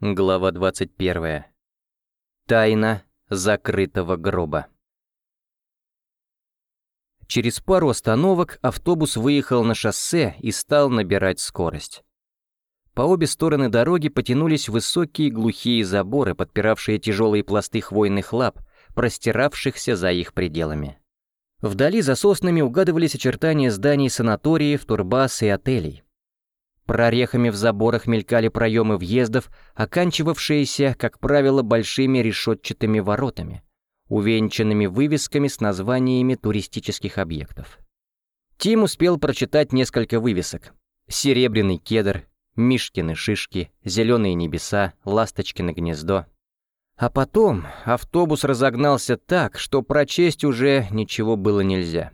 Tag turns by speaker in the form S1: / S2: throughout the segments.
S1: Глава 21. Тайна закрытого гроба. Через пару остановок автобус выехал на шоссе и стал набирать скорость. По обе стороны дороги потянулись высокие глухие заборы, подпиравшие тяжелые пласты хвойных лап, простиравшихся за их пределами. Вдали за соснами угадывались очертания зданий санаториев, турбаз и отелей. Прорехами в заборах мелькали проемы въездов, оканчивавшиеся, как правило, большими решетчатыми воротами, увенчанными вывесками с названиями туристических объектов. Тим успел прочитать несколько вывесок. «Серебряный кедр», «Мишкины шишки», «Зеленые небеса», «Ласточкино гнездо». А потом автобус разогнался так, что прочесть уже ничего было нельзя.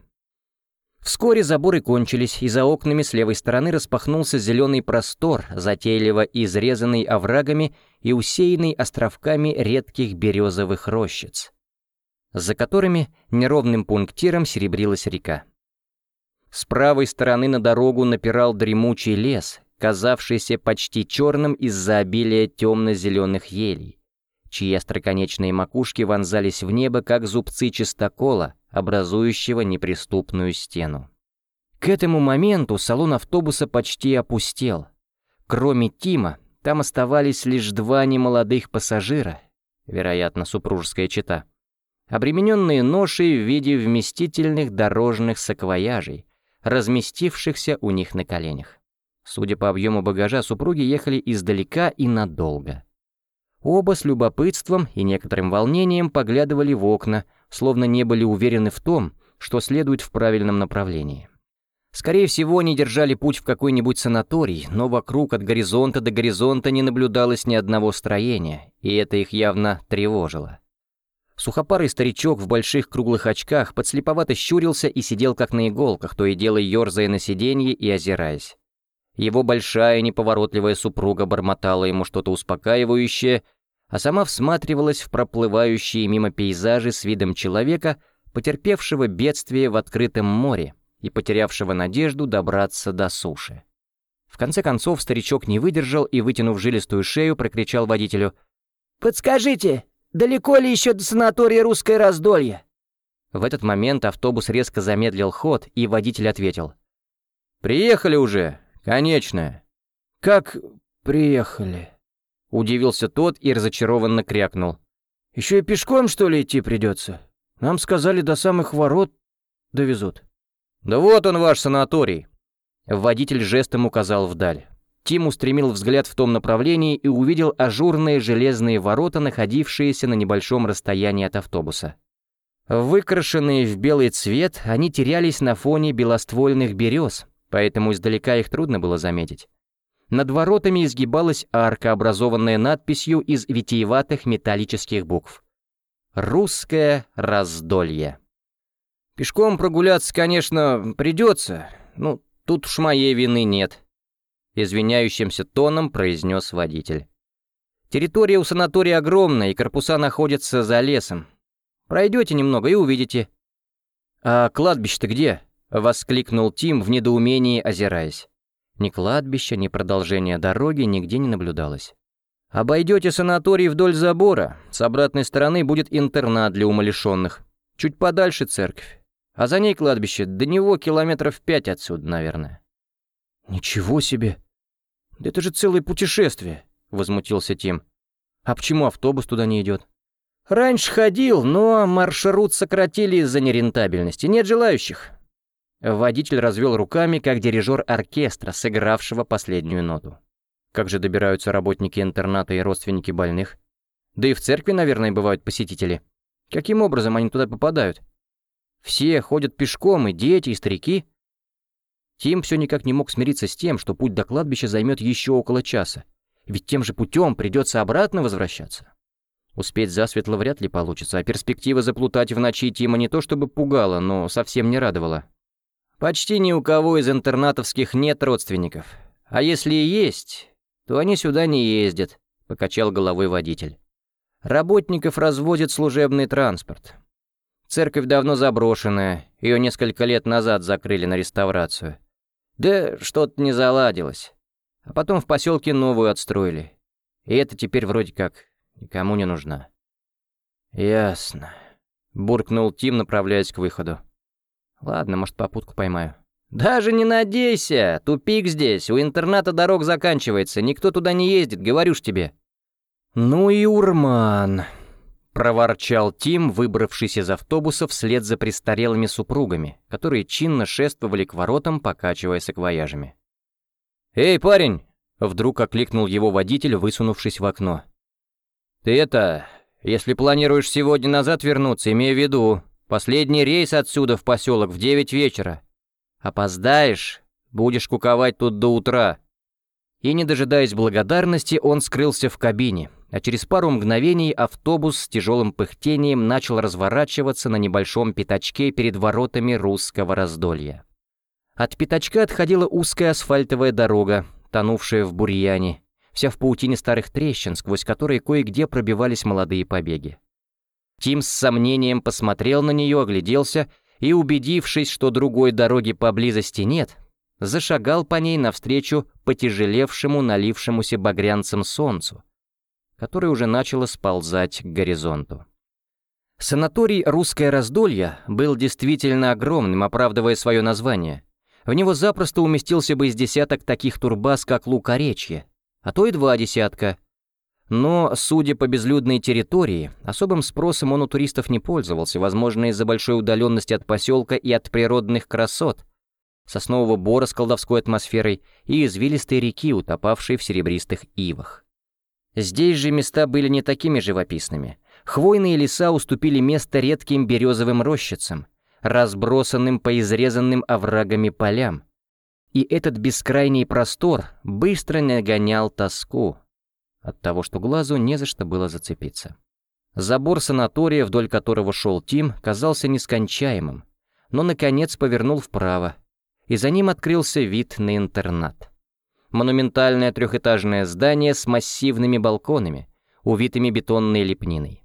S1: Вскоре заборы кончились, и за окнами с левой стороны распахнулся зеленый простор, затейливо изрезанный оврагами и усеянный островками редких березовых рощиц, за которыми неровным пунктиром серебрилась река. С правой стороны на дорогу напирал дремучий лес, казавшийся почти черным из-за обилия темно-зеленых елей, чьи остроконечные макушки вонзались в небо, как зубцы чистокола, образующего неприступную стену. К этому моменту салон автобуса почти опустел. Кроме Тима, там оставались лишь два немолодых пассажира, вероятно, супружеская чета, обремененные ношей в виде вместительных дорожных саквояжей, разместившихся у них на коленях. Судя по объему багажа, супруги ехали издалека и надолго. Оба с любопытством и некоторым волнением поглядывали в окна, словно не были уверены в том, что следует в правильном направлении. Скорее всего, они держали путь в какой-нибудь санаторий, но вокруг от горизонта до горизонта не наблюдалось ни одного строения, и это их явно тревожило. Сухопарый старичок в больших круглых очках подслеповато щурился и сидел как на иголках, то и дело ерзая на сиденье и озираясь. Его большая неповоротливая супруга бормотала ему что-то успокаивающее, а сама всматривалась в проплывающие мимо пейзажи с видом человека, потерпевшего бедствие в открытом море и потерявшего надежду добраться до суши. В конце концов старичок не выдержал и, вытянув жилистую шею, прокричал водителю «Подскажите, далеко ли еще до санатория «Русское раздолье»?» В этот момент автобус резко замедлил ход, и водитель ответил «Приехали уже, конечная». «Как приехали?» Удивился тот и разочарованно крякнул. «Еще и пешком, что ли, идти придется? Нам сказали, до самых ворот довезут». «Да вот он, ваш санаторий!» Водитель жестом указал вдаль. Тим устремил взгляд в том направлении и увидел ажурные железные ворота, находившиеся на небольшом расстоянии от автобуса. Выкрашенные в белый цвет, они терялись на фоне белоствольных берез, поэтому издалека их трудно было заметить. Над воротами изгибалась арка, образованная надписью из витиеватых металлических букв. «Русское раздолье». «Пешком прогуляться, конечно, придется. Ну, тут уж моей вины нет», — извиняющимся тоном произнес водитель. «Территория у санатория огромная, и корпуса находятся за лесом. Пройдете немного и увидите». «А кладбище-то где?» — воскликнул Тим в недоумении, озираясь. Ни кладбища, ни продолжения дороги нигде не наблюдалось. Обойдете санаторий вдоль забора, с обратной стороны будет интернат для умалишенных. Чуть подальше церковь. А за ней кладбище, до него километров пять отсюда, наверное. «Ничего себе! Да это же целое путешествие!» — возмутился Тим. «А почему автобус туда не идет?» «Раньше ходил, но маршрут сократили из-за нерентабельности. Нет желающих. Водитель развел руками, как дирижер оркестра, сыгравшего последнюю ноту. Как же добираются работники интерната и родственники больных? Да и в церкви, наверное, бывают посетители. Каким образом они туда попадают? Все ходят пешком, и дети, и старики. Тим все никак не мог смириться с тем, что путь до кладбища займет еще около часа. Ведь тем же путем придется обратно возвращаться. Успеть засветло вряд ли получится, а перспектива заплутать в ночи Тима не то чтобы пугала, но совсем не радовала. Почти ни у кого из интернатовских нет родственников. А если и есть, то они сюда не ездят», — покачал головой водитель. «Работников развозит служебный транспорт. Церковь давно заброшенная, ее несколько лет назад закрыли на реставрацию. Да что-то не заладилось. А потом в поселке новую отстроили. И это теперь вроде как никому не нужна. «Ясно», — буркнул Тим, направляясь к выходу. «Ладно, может, попутку поймаю». «Даже не надейся! Тупик здесь, у интерната дорог заканчивается, никто туда не ездит, говорю ж тебе». «Ну и урман», — проворчал Тим, выбравшись из автобуса вслед за престарелыми супругами, которые чинно шествовали к воротам, покачивая саквояжами. «Эй, парень!» — вдруг окликнул его водитель, высунувшись в окно. «Ты это, если планируешь сегодня назад вернуться, имей в виду, последний рейс отсюда в поселок в девять вечера. Опоздаешь, будешь куковать тут до утра». И, не дожидаясь благодарности, он скрылся в кабине, а через пару мгновений автобус с тяжелым пыхтением начал разворачиваться на небольшом пятачке перед воротами русского раздолья. От пятачка отходила узкая асфальтовая дорога, тонувшая в бурьяне, вся в паутине старых трещин, сквозь которые кое-где пробивались молодые побеги. Тим с сомнением посмотрел на нее, огляделся и, убедившись, что другой дороги поблизости нет, зашагал по ней навстречу потяжелевшему, налившемуся багрянцем солнцу, которое уже начало сползать к горизонту. Санаторий «Русское раздолье» был действительно огромным, оправдывая свое название. В него запросто уместился бы из десяток таких турбаз, как Лукоречье, а то и два десятка. Но, судя по безлюдной территории, особым спросом он у туристов не пользовался, возможно, из-за большой удаленности от поселка и от природных красот, соснового бора с колдовской атмосферой и извилистой реки, утопавшей в серебристых ивах. Здесь же места были не такими живописными. Хвойные леса уступили место редким березовым рощицам, разбросанным по изрезанным оврагами полям. И этот бескрайний простор быстро нагонял тоску от того, что глазу не за что было зацепиться. Забор санатория, вдоль которого шел Тим, казался нескончаемым, но, наконец, повернул вправо, и за ним открылся вид на интернат. Монументальное трехэтажное здание с массивными балконами, увитыми бетонной лепниной.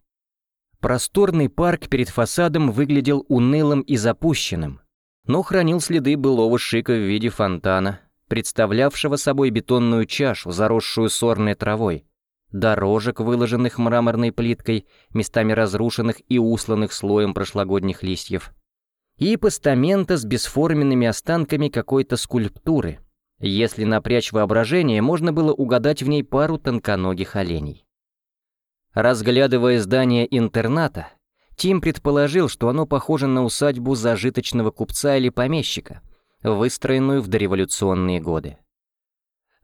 S1: Просторный парк перед фасадом выглядел унылым и запущенным, но хранил следы былого шика в виде фонтана, представлявшего собой бетонную чашу, заросшую сорной травой, дорожек, выложенных мраморной плиткой, местами разрушенных и усланных слоем прошлогодних листьев, и постамента с бесформенными останками какой-то скульптуры. Если напрячь воображение, можно было угадать в ней пару тонконогих оленей. Разглядывая здание интерната, Тим предположил, что оно похоже на усадьбу зажиточного купца или помещика, выстроенную в дореволюционные годы.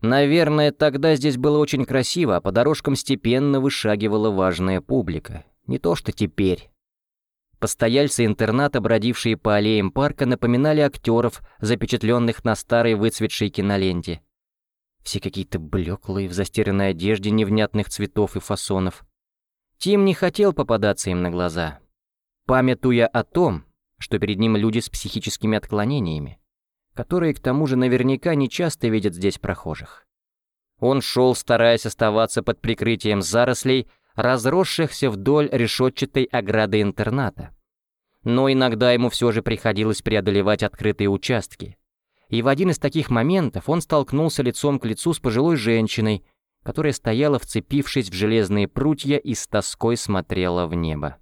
S1: Наверное, тогда здесь было очень красиво, а по дорожкам степенно вышагивала важная публика. Не то что теперь. Постояльцы интерната, бродившие по аллеям парка, напоминали актеров, запечатленных на старой выцветшей киноленте. Все какие-то блеклые, в застиранной одежде невнятных цветов и фасонов. Тим не хотел попадаться им на глаза, памятуя о том, что перед ним люди с психическими отклонениями, которые к тому же наверняка не часто видят здесь прохожих. Он шел, стараясь оставаться под прикрытием зарослей, разросшихся вдоль решетчатой ограды интерната. Но иногда ему все же приходилось преодолевать открытые участки. И в один из таких моментов он столкнулся лицом к лицу с пожилой женщиной, которая стояла, вцепившись в железные прутья и с тоской смотрела в небо.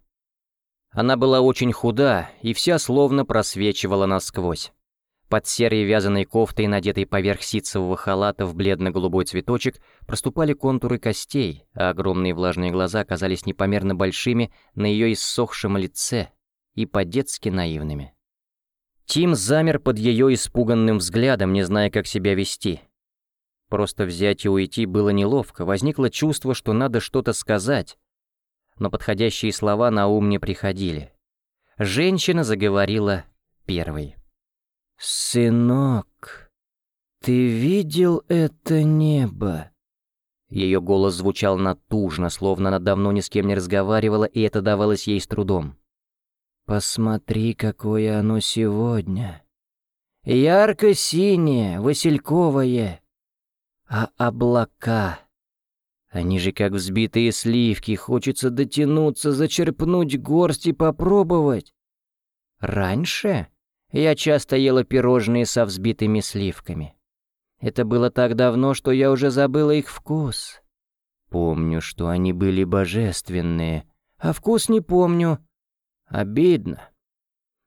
S1: Она была очень худа и вся словно просвечивала насквозь. Под серой вязаной кофтой, надетой поверх ситцевого халата в бледно-голубой цветочек, проступали контуры костей, а огромные влажные глаза казались непомерно большими на ее иссохшем лице и по-детски наивными. Тим замер под ее испуганным взглядом, не зная, как себя вести — Просто взять и уйти было неловко, возникло чувство, что надо что-то сказать. Но подходящие слова на ум не приходили. Женщина заговорила первой. «Сынок, ты видел это небо?» Ее голос звучал натужно, словно она давно ни с кем не разговаривала, и это давалось ей с трудом. «Посмотри, какое оно сегодня. Ярко-синее, васильковое, а облака. Они же как взбитые сливки, хочется дотянуться, зачерпнуть горсть и попробовать. Раньше я часто ела пирожные со взбитыми сливками. Это было так давно, что я уже забыла их вкус. Помню, что они были божественные, а вкус не помню. Обидно.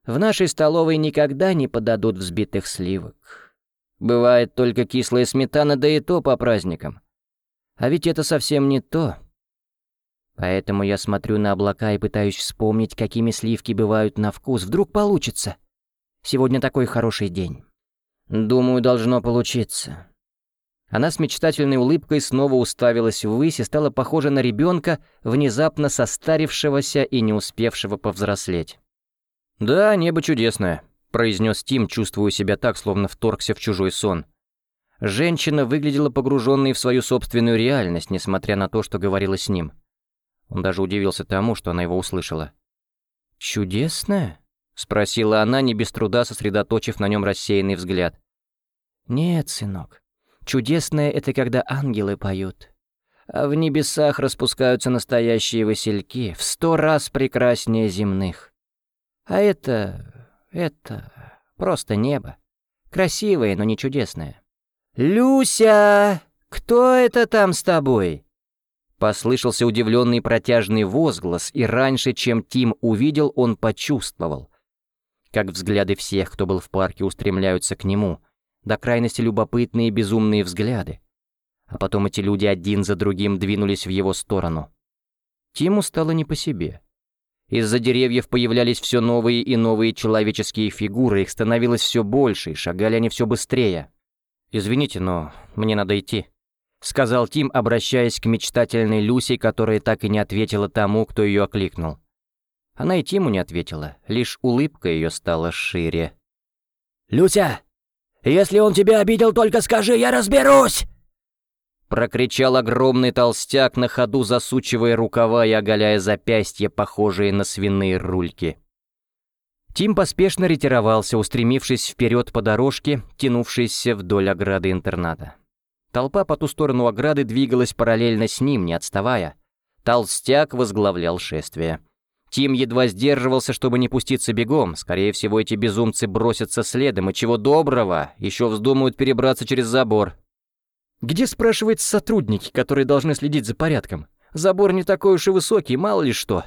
S1: В нашей столовой никогда не подадут взбитых сливок. Бывает только кислая сметана, да и то по праздникам. А ведь это совсем не то. Поэтому я смотрю на облака и пытаюсь вспомнить, какими сливки бывают на вкус. Вдруг получится. Сегодня такой хороший день. Думаю, должно получиться. Она с мечтательной улыбкой снова уставилась ввысь и стала похожа на ребенка, внезапно состарившегося и не успевшего повзрослеть. «Да, небо чудесное», — произнес Тим, чувствуя себя так, словно вторгся в чужой сон. Женщина выглядела погруженной в свою собственную реальность, несмотря на то, что говорила с ним. Он даже удивился тому, что она его услышала. «Чудесное?» — спросила она, не без труда сосредоточив на нем рассеянный взгляд. «Нет, сынок, чудесное — это когда ангелы поют. А в небесах распускаются настоящие васильки, в сто раз прекраснее земных. А это... это... просто небо. Красивое, но не чудесное». «Люся! Кто это там с тобой?» Послышался удивленный протяжный возглас, и раньше, чем Тим увидел, он почувствовал, как взгляды всех, кто был в парке, устремляются к нему, до крайности любопытные безумные взгляды. А потом эти люди один за другим двинулись в его сторону. Тиму стало не по себе. Из-за деревьев появлялись все новые и новые человеческие фигуры, их становилось все больше, и шагали они все быстрее. «Извините, но мне надо идти», — сказал Тим, обращаясь к мечтательной Люси, которая так и не ответила тому, кто ее окликнул. Она и Тиму не ответила, лишь улыбка ее стала шире.
S2: «Люся, если он тебя обидел, только скажи, я разберусь!»
S1: Прокричал огромный толстяк на ходу, засучивая рукава и оголяя запястья, похожие на свиные рульки. Тим поспешно ретировался, устремившись вперед по дорожке, тянувшейся вдоль ограды интерната. Толпа по ту сторону ограды двигалась параллельно с ним, не отставая. Толстяк возглавлял шествие. Тим едва сдерживался, чтобы не пуститься бегом. Скорее всего, эти безумцы бросятся следом, и чего доброго, еще вздумают перебраться через забор. Где, спрашивает, сотрудники, которые должны следить за порядком? Забор не такой уж и высокий, мало ли что.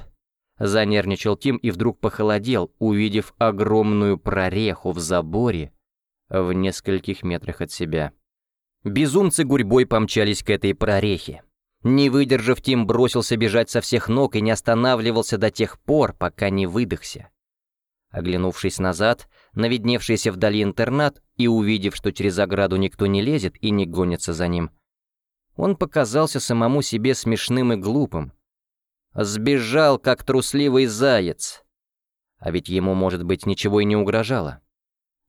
S1: Занервничал Тим и вдруг похолодел, увидев огромную прореху в заборе в нескольких метрах от себя. Безумцы гурьбой помчались к этой прорехе. Не выдержав, Тим бросился бежать со всех ног и не останавливался до тех пор, пока не выдохся. Оглянувшись назад, на видневшийся вдали интернат и увидев, что через ограду никто не лезет и не гонится за ним, он показался самому себе смешным и глупым. Сбежал, как трусливый заяц. А ведь ему, может быть, ничего и не угрожало.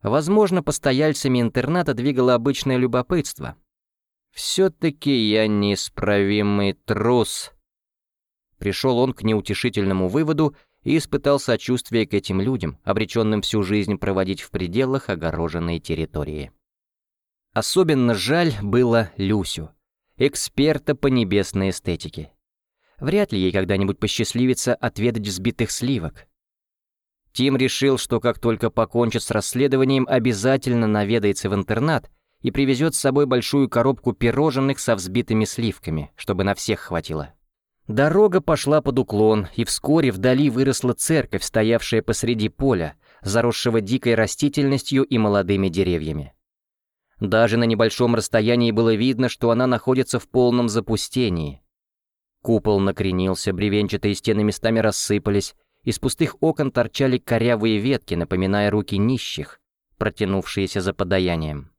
S1: Возможно, постояльцами интерната двигало обычное любопытство. «Все-таки я неисправимый трус». Пришел он к неутешительному выводу и испытал сочувствие к этим людям, обреченным всю жизнь проводить в пределах огороженной территории. Особенно жаль было Люсю, эксперта по небесной эстетике. Вряд ли ей когда-нибудь посчастливится отведать взбитых сливок, Тим решил, что как только покончит с расследованием, обязательно наведается в интернат и привезет с собой большую коробку пирожных со взбитыми сливками, чтобы на всех хватило. Дорога пошла под уклон, и вскоре вдали выросла церковь, стоявшая посреди поля, заросшего дикой растительностью и молодыми деревьями. Даже на небольшом расстоянии было видно, что она находится в полном запустении. Купол накренился, бревенчатые стены местами рассыпались, из пустых окон торчали корявые ветки, напоминая руки нищих, протянувшиеся за подаянием.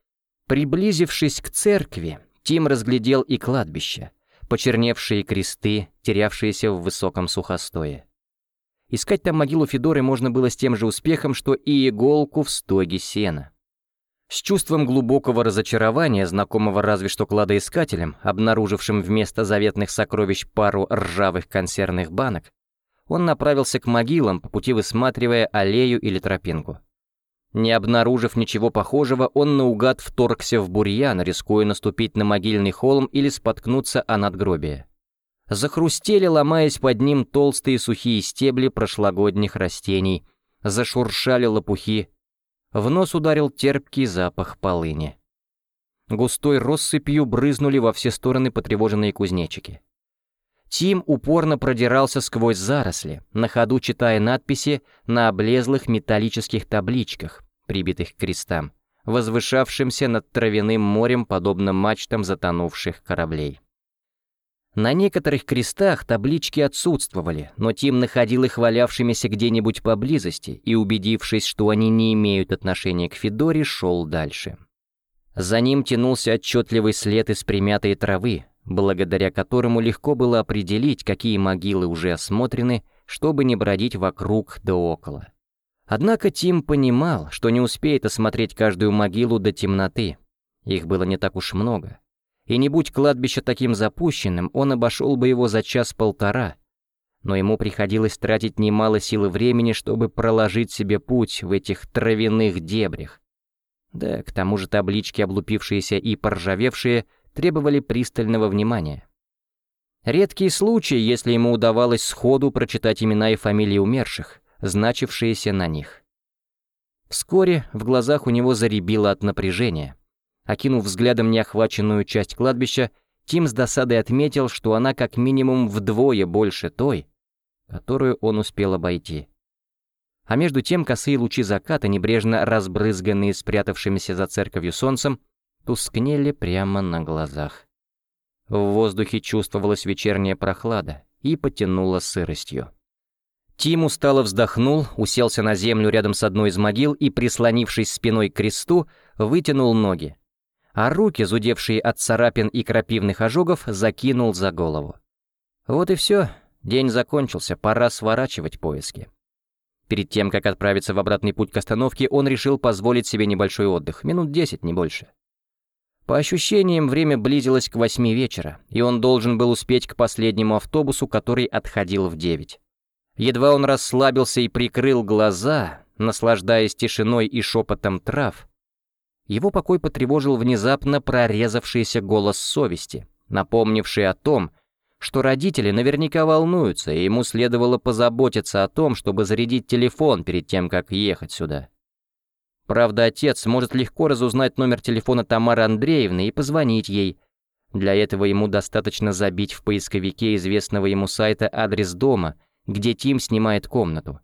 S1: Приблизившись к церкви, Тим разглядел и кладбище, почерневшие кресты, терявшиеся в высоком сухостое. Искать там могилу Федоры можно было с тем же успехом, что и иголку в стоге сена. С чувством глубокого разочарования, знакомого разве что кладоискателям, обнаружившим вместо заветных сокровищ пару ржавых консервных банок, он направился к могилам, по пути высматривая аллею или тропинку. Не обнаружив ничего похожего, он наугад вторгся в бурьян, рискуя наступить на могильный холм или споткнуться о надгробие. Захрустели, ломаясь под ним толстые сухие стебли прошлогодних растений, зашуршали лопухи. В нос ударил терпкий запах полыни. Густой россыпью брызнули во все стороны потревоженные кузнечики. Тим упорно продирался сквозь заросли, на ходу читая надписи на облезлых металлических табличках, прибитых к крестам, возвышавшимся над травяным морем, подобно мачтам затонувших кораблей. На некоторых крестах таблички отсутствовали, но Тим находил их валявшимися где-нибудь поблизости и, убедившись, что они не имеют отношения к Федоре, шел дальше. За ним тянулся отчетливый след из примятой травы, благодаря которому легко было определить, какие могилы уже осмотрены, чтобы не бродить вокруг да около. Однако Тим понимал, что не успеет осмотреть каждую могилу до темноты. Их было не так уж много. И не будь кладбище таким запущенным, он обошел бы его за час-полтора. Но ему приходилось тратить немало сил и времени, чтобы проложить себе путь в этих травяных дебрях. Да, к тому же таблички, облупившиеся и поржавевшие, требовали пристального внимания. Редкие случаи, если ему удавалось сходу прочитать имена и фамилии умерших, значившиеся на них. Вскоре в глазах у него заребило от напряжения. Окинув взглядом неохваченную часть кладбища, Тим с досадой отметил, что она как минимум вдвое больше той, которую он успел обойти. А между тем косые лучи заката, небрежно разбрызганные спрятавшимися за церковью солнцем, тускнели прямо на глазах. В воздухе чувствовалась вечерняя прохлада и потянула сыростью. Тим устало вздохнул, уселся на землю рядом с одной из могил и, прислонившись спиной к кресту, вытянул ноги. А руки, зудевшие от царапин и крапивных ожогов, закинул за голову. Вот и все, день закончился, пора сворачивать поиски. Перед тем, как отправиться в обратный путь к остановке, он решил позволить себе небольшой отдых, минут десять, не больше. По ощущениям, время близилось к восьми вечера, и он должен был успеть к последнему автобусу, который отходил в девять. Едва он расслабился и прикрыл глаза, наслаждаясь тишиной и шепотом трав, его покой потревожил внезапно прорезавшийся голос совести, напомнивший о том, что родители наверняка волнуются, и ему следовало позаботиться о том, чтобы зарядить телефон перед тем, как ехать сюда. Правда, отец может легко разузнать номер телефона Тамары Андреевны и позвонить ей. Для этого ему достаточно забить в поисковике известного ему сайта адрес дома, где Тим снимает комнату.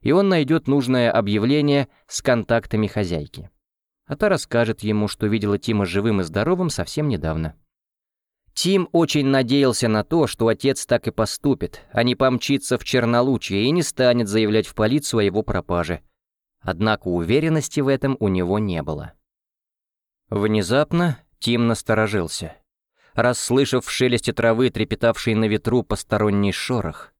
S1: И он найдет нужное объявление с контактами хозяйки. А та расскажет ему, что видела Тима живым и здоровым совсем недавно. Тим очень надеялся на то, что отец так и поступит, а не помчится в Чернолучье и не станет заявлять в полицию о его пропаже. Однако уверенности в этом у него не было. Внезапно Тим насторожился, расслышав в шелесте травы, трепетавший на ветру посторонний шорох.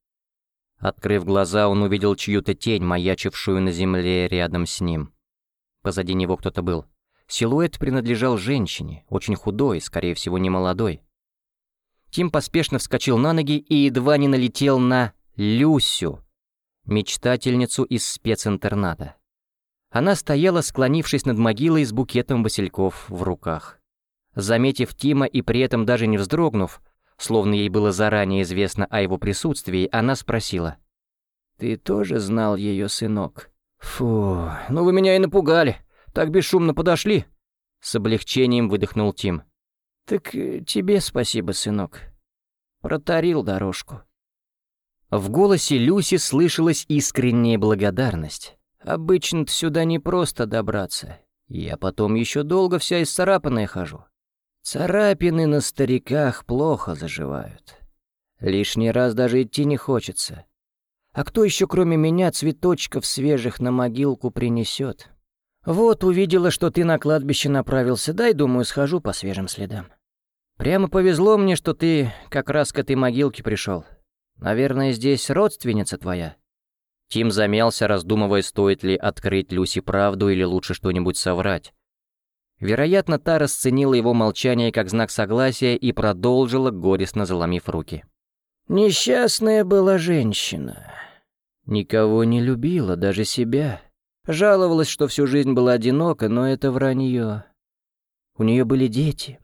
S1: Открыв глаза, он увидел чью-то тень, маячившую на земле рядом с ним. Позади него кто-то был. Силуэт принадлежал женщине, очень худой, скорее всего, не молодой. Тим поспешно вскочил на ноги и едва не налетел на Люсю, мечтательницу из специнтерната. Она стояла, склонившись над могилой с букетом васильков в руках. Заметив Тима и при этом даже не вздрогнув, словно ей было заранее известно о его присутствии, она спросила. «Ты тоже знал ее, сынок?» «Фу, ну вы меня и напугали. Так бесшумно подошли». С облегчением выдохнул Тим. «Так э, тебе спасибо, сынок. Протарил дорожку». В голосе Люси слышалась искренняя благодарность. «Обычно-то сюда не просто добраться. Я потом еще долго вся исцарапанная хожу. Царапины на стариках плохо заживают. Лишний раз даже идти не хочется. А кто еще, кроме меня, цветочков свежих на могилку принесет? Вот увидела, что ты на кладбище направился, дай, думаю, схожу по свежим следам. Прямо повезло мне, что ты как раз к этой могилке пришел. Наверное, здесь родственница твоя». Тим замялся, раздумывая, стоит ли открыть Люси правду или лучше что-нибудь соврать. Вероятно, та расценила его молчание как знак согласия и продолжила, горестно заломив руки. «Несчастная была женщина. Никого не любила, даже себя. Жаловалась, что всю жизнь была одинока, но это вранье. У нее были дети.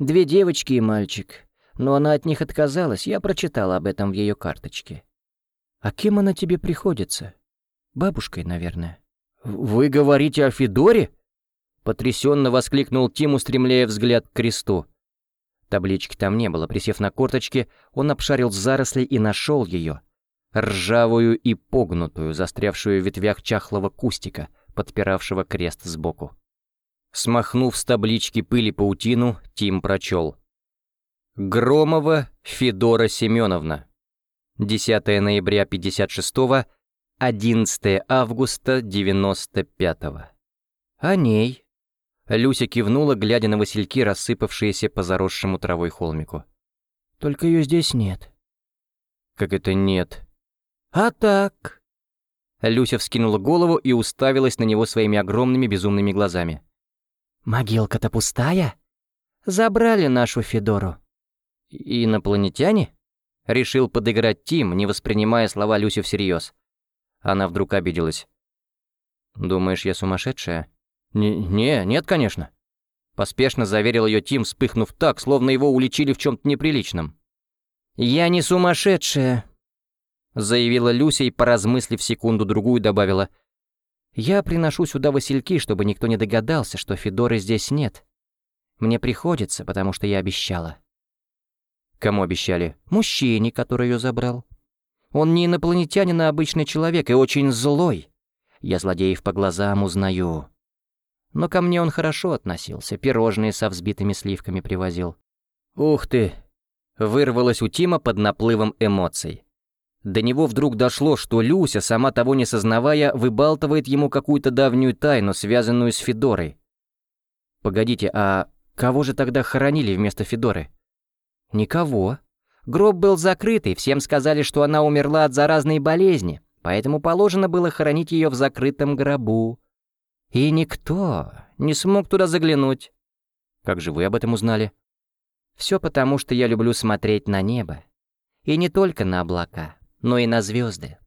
S1: Две девочки и мальчик. Но она от них отказалась, я прочитал об этом в ее карточке. А кем она тебе приходится? Бабушкой, наверное. «Вы говорите о Федоре?» Потрясенно воскликнул Тим, устремляя взгляд к кресту. Таблички там не было. Присев на корточки, он обшарил заросли и нашел ее. Ржавую и погнутую, застрявшую в ветвях чахлого кустика, подпиравшего крест сбоку. Смахнув с таблички пыли паутину, Тим прочел. Громова Федора Семеновна. 10 ноября 56 11 августа 95 -го. О ней. Люся кивнула, глядя на васильки, рассыпавшиеся по заросшему травой холмику.
S2: Только ее здесь нет.
S1: Как это нет?
S2: А так.
S1: Люся вскинула голову и уставилась на него своими огромными безумными глазами.
S2: Могилка-то пустая? Забрали нашу Федору.
S1: Инопланетяне? Решил подыграть Тим, не воспринимая слова Люси всерьез. Она вдруг обиделась. «Думаешь, я сумасшедшая?» «Не, не нет, конечно». Поспешно заверил ее Тим, вспыхнув так, словно его уличили в чем-то неприличном.
S2: «Я не сумасшедшая», — заявила Люся и, поразмыслив секунду-другую, добавила. «Я приношу сюда васильки, чтобы никто не догадался, что Федоры здесь нет. Мне приходится, потому что я обещала».
S1: Кому обещали?
S2: Мужчине, который ее забрал. Он не инопланетянин, а обычный человек и очень злой. Я злодеев по глазам узнаю. Но ко мне он хорошо относился, пирожные со взбитыми сливками привозил.
S1: «Ух ты!» Вырвалось у Тима под наплывом эмоций. До него вдруг дошло, что Люся, сама того не сознавая, выбалтывает ему какую-то давнюю тайну, связанную с Федорой. Погодите, а кого же тогда хоронили вместо Федоры?
S2: Никого. Гроб был закрытый, всем сказали, что она умерла от заразной болезни, поэтому положено было хоронить ее в закрытом гробу. И никто не смог туда заглянуть.
S1: Как же вы об этом узнали?
S2: Все потому, что я люблю смотреть на небо. И не только на облака, но и на звезды.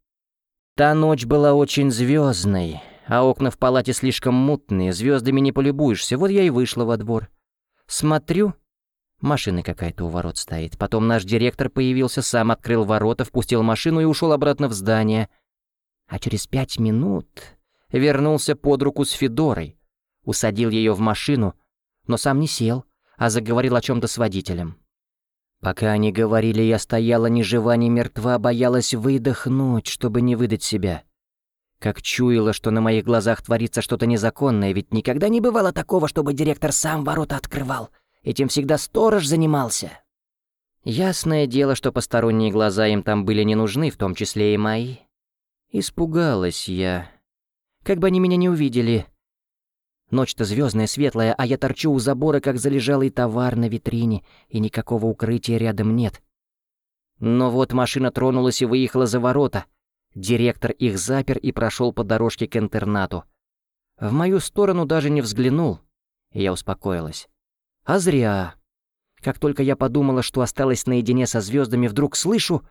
S2: Та ночь была очень звездной, а окна в палате слишком мутные, звездами не полюбуешься, вот я и вышла во двор. Смотрю, Машина какая-то у ворот стоит. Потом наш директор появился, сам открыл ворота, впустил машину и ушел обратно в здание. А через пять минут вернулся под руку с Федорой. Усадил ее в машину, но сам не сел, а заговорил о чем-то с водителем. Пока они говорили, я стояла ни жива, ни мертва, боялась выдохнуть, чтобы не выдать себя. Как чуяла, что на моих глазах творится что-то незаконное, ведь никогда не бывало такого, чтобы директор сам ворота открывал. Этим всегда сторож занимался. Ясное дело, что посторонние глаза им там были не нужны, в том числе и мои. Испугалась я. Как бы они меня не увидели. Ночь-то звездная, светлая, а я торчу у забора, как залежалый товар на витрине, и никакого укрытия рядом нет. Но вот машина тронулась и выехала за ворота. Директор их запер и прошел по дорожке к интернату. В мою сторону даже не взглянул, я успокоилась. А зря. Как только я подумала, что осталась наедине со звездами, вдруг слышу,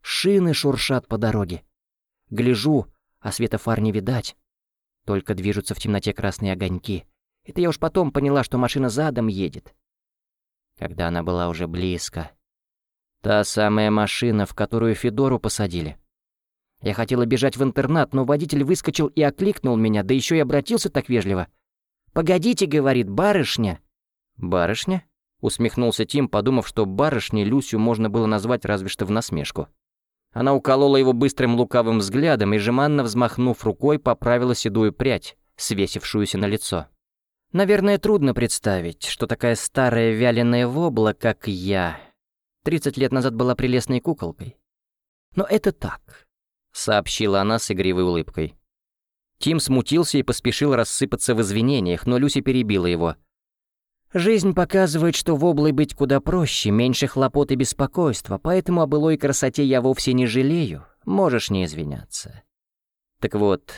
S2: шины шуршат по дороге. Гляжу, а света фар не видать. Только движутся в темноте красные огоньки. Это я уж потом поняла, что машина задом едет. Когда она была уже близко. Та самая машина, в которую Федору посадили. Я хотела бежать в интернат, но водитель выскочил и окликнул меня, да еще и обратился так вежливо. «Погодите», — говорит, — «барышня».
S1: «Барышня?» — усмехнулся Тим, подумав, что барышней Люсю можно было назвать разве что в насмешку. Она уколола его быстрым лукавым взглядом и, жеманно взмахнув рукой, поправила седую прядь, свесившуюся на лицо.
S2: «Наверное, трудно представить, что такая старая вяленая вобла, как я, 30 лет назад была прелестной куколкой. Но это так», — сообщила она с игривой улыбкой.
S1: Тим смутился и поспешил рассыпаться в извинениях, но Люси перебила его.
S2: Жизнь показывает, что в облой быть куда проще, меньше хлопот и беспокойства, поэтому о былой красоте я вовсе не жалею, можешь не извиняться. Так вот,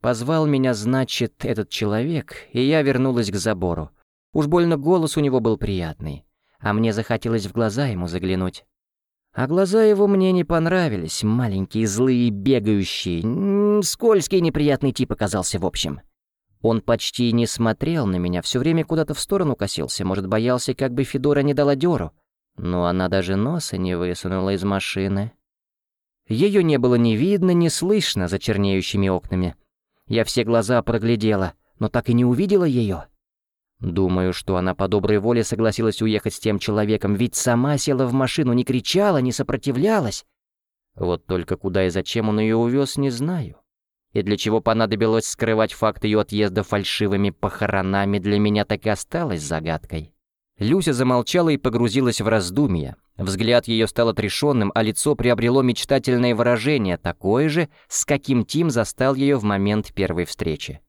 S2: позвал меня, значит, этот человек, и я вернулась к забору. Уж больно голос у него был приятный, а мне захотелось в глаза ему заглянуть. А глаза его мне не понравились, маленькие, злые, бегающие, скользкий неприятный тип оказался в общем. Он почти не смотрел на меня, все время куда-то в сторону косился, может, боялся, как бы Федора не дала дёру. Но она даже носа не высунула из машины. Ее не было ни видно, ни слышно за чернеющими окнами. Я все глаза проглядела, но так и не увидела ее. Думаю, что она по доброй воле согласилась уехать с тем человеком, ведь сама села в машину, не кричала, не сопротивлялась. Вот только куда и зачем он ее увез, не знаю. И для чего понадобилось скрывать факт ее отъезда фальшивыми похоронами, для меня так и осталось загадкой. Люся замолчала и погрузилась в раздумья. Взгляд ее стал отрешенным, а лицо приобрело мечтательное выражение, такое же, с каким Тим застал ее в момент первой встречи.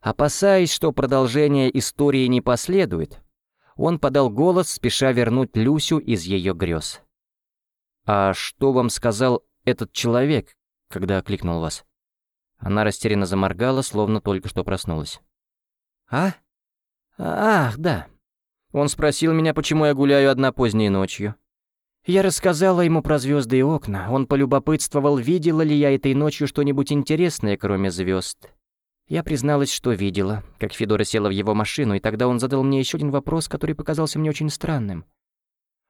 S2: Опасаясь, что продолжение истории не последует, он подал голос, спеша вернуть Люсю из ее грез. «А что вам сказал этот человек, когда окликнул вас?» Она растерянно заморгала, словно только что проснулась. «А? Ах, да. Он спросил меня, почему я гуляю одна поздней ночью. Я рассказала ему про звезды и окна. Он полюбопытствовал, видела ли я этой ночью что-нибудь интересное, кроме звезд. Я призналась, что видела, как Федора села в его машину, и тогда он задал мне еще один вопрос, который показался мне очень странным.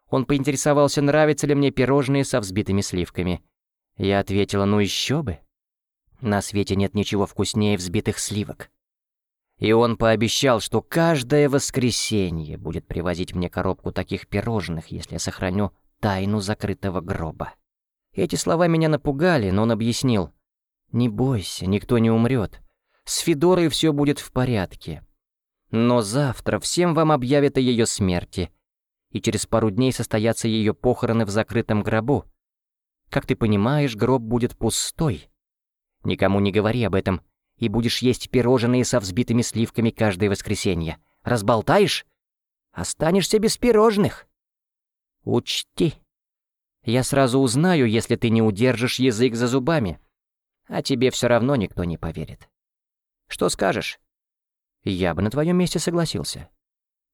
S2: Он поинтересовался, нравятся ли мне пирожные со взбитыми сливками. Я ответила, ну еще бы. На свете нет ничего вкуснее взбитых сливок. И он пообещал, что каждое воскресенье будет привозить мне коробку таких пирожных, если я сохраню тайну закрытого гроба. Эти слова меня напугали, но он объяснил. «Не бойся, никто не умрет. С Федорой все будет в порядке. Но завтра всем вам объявят о ее смерти, и через пару дней состоятся ее похороны в закрытом гробу. Как ты понимаешь, гроб будет пустой. Никому не говори об этом, и будешь есть пирожные со взбитыми сливками каждое воскресенье. Разболтаешь? Останешься без пирожных. Учти. Я сразу узнаю, если ты не удержишь язык за зубами. А тебе все равно никто не поверит. Что скажешь? Я бы на твоем месте согласился.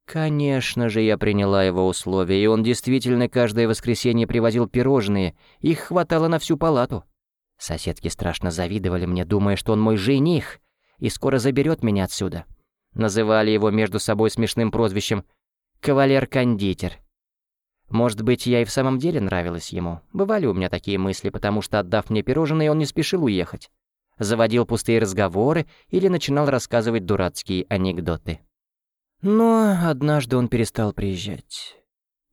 S2: Конечно же, я приняла его условия, и он действительно каждое воскресенье привозил пирожные, их хватало на всю палату. Соседки страшно завидовали мне, думая, что он мой жених, и скоро заберет меня отсюда. Называли его между собой смешным прозвищем «кавалер-кондитер». Может быть, я и в самом деле нравилась ему. Бывали у меня такие мысли, потому что, отдав мне пирожные, он не спешил уехать. Заводил пустые разговоры или начинал рассказывать дурацкие анекдоты. Но однажды он перестал приезжать.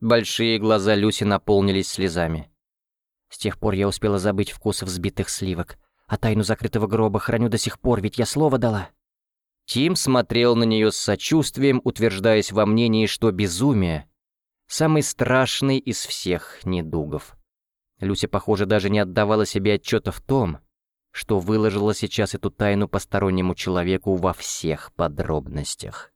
S2: Большие глаза Люси наполнились слезами. С тех пор я успела забыть вкус взбитых сливок, а тайну закрытого гроба храню до сих пор, ведь я слово дала. Тим смотрел на нее с сочувствием, утверждаясь во мнении, что безумие — самый страшный из всех недугов. Люся, похоже, даже не отдавала себе отчета в том, что выложила сейчас эту тайну постороннему человеку во всех подробностях.